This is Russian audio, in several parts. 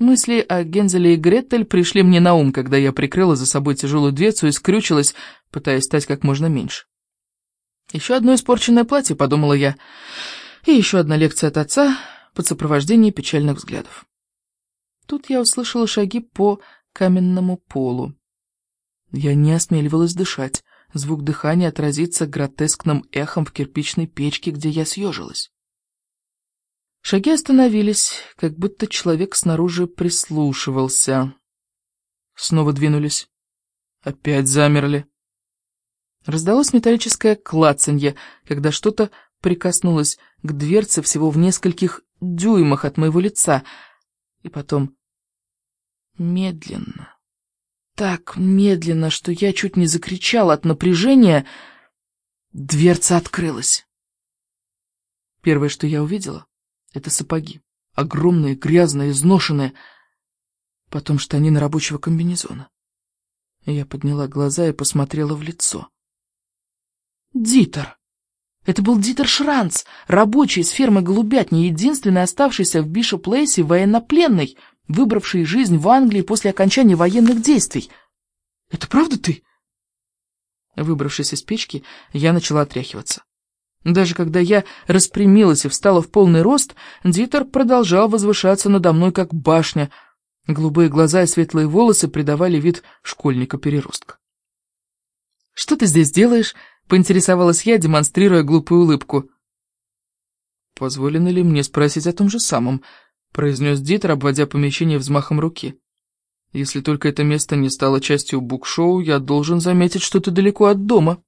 Мысли о Гензеле и Гретель пришли мне на ум, когда я прикрыла за собой тяжелую дверцу и скрючилась, пытаясь стать как можно меньше. Еще одно испорченное платье, подумала я, и еще одна лекция от отца под сопровождение печальных взглядов. Тут я услышала шаги по каменному полу. Я не осмеливалась дышать. Звук дыхания отразится гротескным эхом в кирпичной печке, где я съежилась. Шаги остановились, как будто человек снаружи прислушивался. Снова двинулись. Опять замерли. Раздалось металлическое клацанье, когда что-то прикоснулось к дверце всего в нескольких дюймах от моего лица. И потом медленно, так медленно, что я чуть не закричал от напряжения, дверца открылась. Первое, что я увидела, это сапоги. Огромные, грязные, изношенные. Потом штанины рабочего комбинезона. Я подняла глаза и посмотрела в лицо. Дитер! Это был Дитер Шранц, рабочий из фермы Голубятни, единственный оставшийся в Бишоп-Лейсе военнопленный — выбравший жизнь в Англии после окончания военных действий. Это правда ты? Выбравшись из печки, я начала отряхиваться. Даже когда я распрямилась и встала в полный рост, Дитер продолжал возвышаться надо мной, как башня. Голубые глаза и светлые волосы придавали вид школьника-переростка. «Что ты здесь делаешь?» — поинтересовалась я, демонстрируя глупую улыбку. «Позволено ли мне спросить о том же самом?» — произнес Дитер, обводя помещение взмахом руки. «Если только это место не стало частью букшоу, я должен заметить, что ты далеко от дома».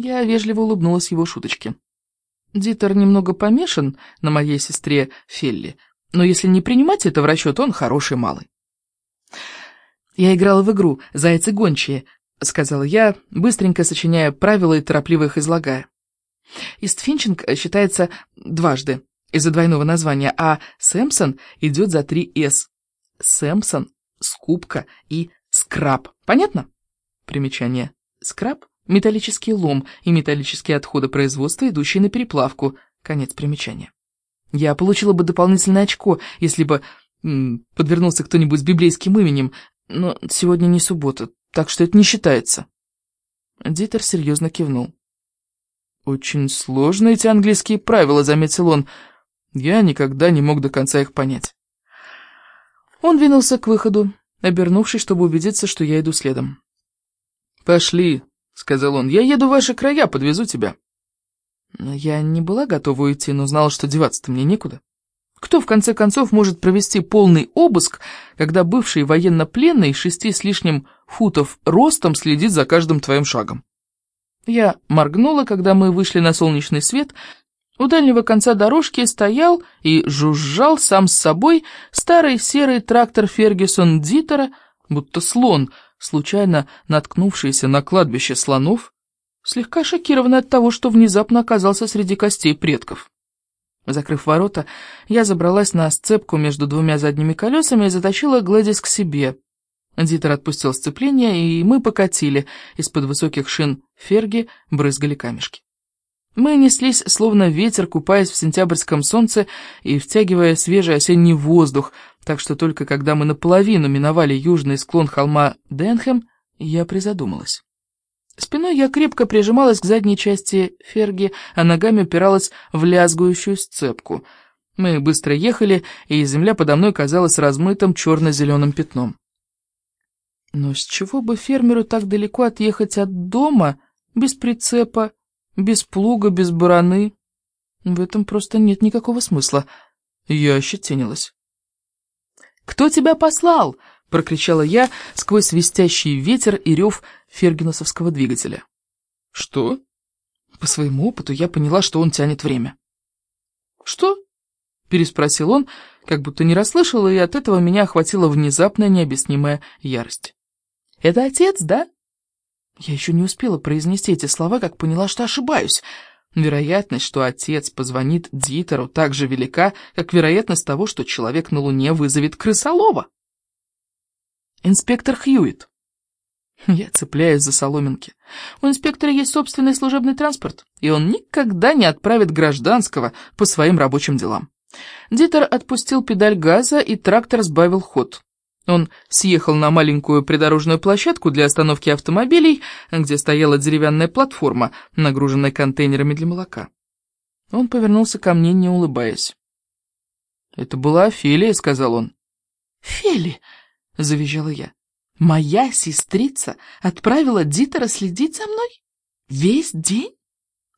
Я вежливо улыбнулась его шуточке. Дитер немного помешан на моей сестре Фелли, но если не принимать это в расчет, он хороший малый. «Я играла в игру «Зайцы гончие», — сказала я, быстренько сочиняя правила и торопливо их излагая. Истфинчинг считается дважды из-за двойного названия, а Сэмпсон идет за три «С». Сэмпсон, скупка и скраб. Понятно? Примечание. Скраб – металлический лом и металлические отходы производства, идущие на переплавку. Конец примечания. Я получила бы дополнительное очко, если бы м, подвернулся кто-нибудь с библейским именем, но сегодня не суббота, так что это не считается. Дитер серьезно кивнул. «Очень сложные эти английские правила», — заметил он. Я никогда не мог до конца их понять. Он двинулся к выходу, обернувшись, чтобы убедиться, что я иду следом. «Пошли», — сказал он, — «я еду в ваши края, подвезу тебя». Я не была готова уйти, но знала, что деваться-то мне некуда. Кто, в конце концов, может провести полный обыск, когда бывший военнопленный шести с лишним футов ростом следит за каждым твоим шагом? Я моргнула, когда мы вышли на солнечный свет, у дальнего конца дорожки стоял и жужжал сам с собой старый серый трактор Фергюсон Дитера, будто слон, случайно наткнувшийся на кладбище слонов, слегка шокированный от того, что внезапно оказался среди костей предков. Закрыв ворота, я забралась на сцепку между двумя задними колесами и затащила Глэдис к себе. Дитер отпустил сцепление, и мы покатили. Из-под высоких шин Ферги брызгали камешки. Мы неслись, словно ветер, купаясь в сентябрьском солнце и втягивая свежий осенний воздух, так что только когда мы наполовину миновали южный склон холма Денхэм, я призадумалась. Спиной я крепко прижималась к задней части ферги, а ногами упиралась в лязгующую сцепку. Мы быстро ехали, и земля подо мной казалась размытым черно-зеленым пятном. Но с чего бы фермеру так далеко отъехать от дома, без прицепа, без плуга, без бараны. В этом просто нет никакого смысла. Я ощетинилась. «Кто тебя послал?» — прокричала я сквозь свистящий ветер и рев фергенусовского двигателя. «Что?» По своему опыту я поняла, что он тянет время. «Что?» — переспросил он, как будто не расслышал, и от этого меня охватила внезапная необъяснимая ярость. «Это отец, да?» Я еще не успела произнести эти слова, как поняла, что ошибаюсь. Вероятность, что отец позвонит Дитеру, так же велика, как вероятность того, что человек на Луне вызовет крысолова. Инспектор Хьюит. Я цепляюсь за соломинки. У инспектора есть собственный служебный транспорт, и он никогда не отправит гражданского по своим рабочим делам. Дитер отпустил педаль газа, и трактор сбавил ход. Он съехал на маленькую придорожную площадку для остановки автомобилей, где стояла деревянная платформа, нагруженная контейнерами для молока. Он повернулся ко мне, не улыбаясь. «Это была Офелия», — сказал он. «Фели!» — завизжала я. «Моя сестрица отправила Дитера следить за мной? Весь день?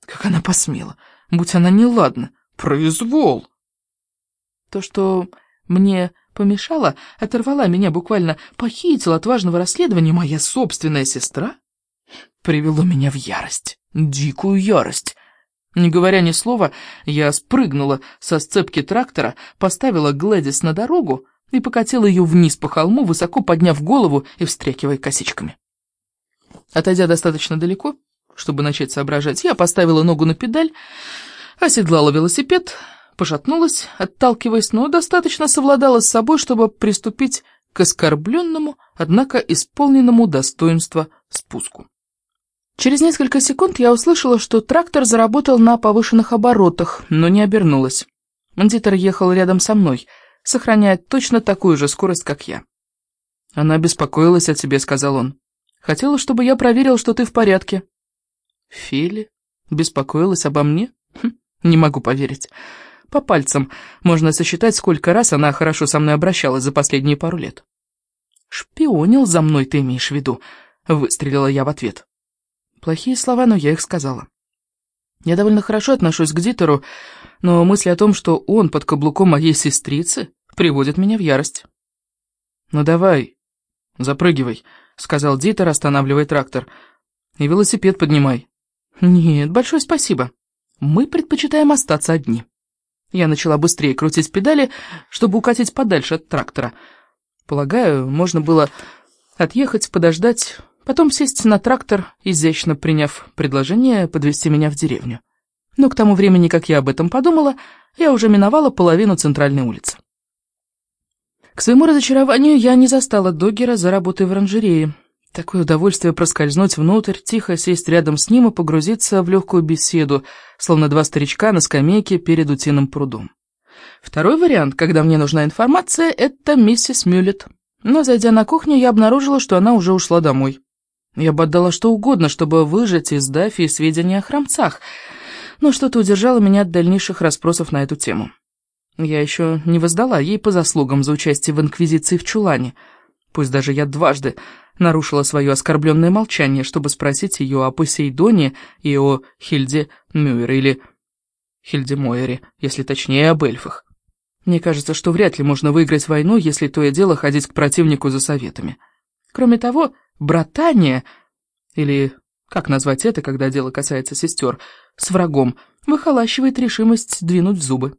Как она посмела! Будь она неладна! Произвол!» То, что мне помешала, оторвала меня, буквально похитила от важного расследования моя собственная сестра, привело меня в ярость, дикую ярость. Не говоря ни слова, я спрыгнула со сцепки трактора, поставила Глэдис на дорогу и покатила ее вниз по холму, высоко подняв голову и встряхивая косичками. Отойдя достаточно далеко, чтобы начать соображать, я поставила ногу на педаль, оседлала велосипед, пошатнулась, отталкиваясь, но достаточно совладала с собой, чтобы приступить к оскорбленному, однако исполненному достоинства спуску. Через несколько секунд я услышала, что трактор заработал на повышенных оборотах, но не обернулась. Дитер ехал рядом со мной, сохраняя точно такую же скорость, как я. «Она беспокоилась о тебе», — сказал он. «Хотела, чтобы я проверил, что ты в порядке». «Фили? Беспокоилась обо мне? Хм, не могу поверить. По пальцам можно сосчитать, сколько раз она хорошо со мной обращалась за последние пару лет. «Шпионил за мной, ты имеешь в виду?» — выстрелила я в ответ. Плохие слова, но я их сказала. Я довольно хорошо отношусь к Дитеру, но мысль о том, что он под каблуком моей сестрицы, приводит меня в ярость. «Ну давай, запрыгивай», — сказал Дитер, останавливая трактор. «И велосипед поднимай». «Нет, большое спасибо. Мы предпочитаем остаться одни». Я начала быстрее крутить педали, чтобы укатить подальше от трактора. Полагаю, можно было отъехать, подождать, потом сесть на трактор, изящно приняв предложение подвести меня в деревню. Но к тому времени, как я об этом подумала, я уже миновала половину центральной улицы. К своему разочарованию я не застала Доггера за работой в оранжерее. Такое удовольствие проскользнуть внутрь, тихо сесть рядом с ним и погрузиться в легкую беседу, словно два старичка на скамейке перед утиным прудом. Второй вариант, когда мне нужна информация, это миссис Мюллет. Но, зайдя на кухню, я обнаружила, что она уже ушла домой. Я бы отдала что угодно, чтобы выжать из Дафи сведения о храмцах, но что-то удержало меня от дальнейших расспросов на эту тему. Я еще не воздала ей по заслугам за участие в Инквизиции в Чулане, пусть даже я дважды нарушила свое оскорбленное молчание, чтобы спросить ее о Посейдоне и о Хильде Мюэр или Хильде Мойере, если точнее, об эльфах. Мне кажется, что вряд ли можно выиграть войну, если то и дело ходить к противнику за советами. Кроме того, братание, или как назвать это, когда дело касается сестер, с врагом, выхолащивает решимость двинуть зубы.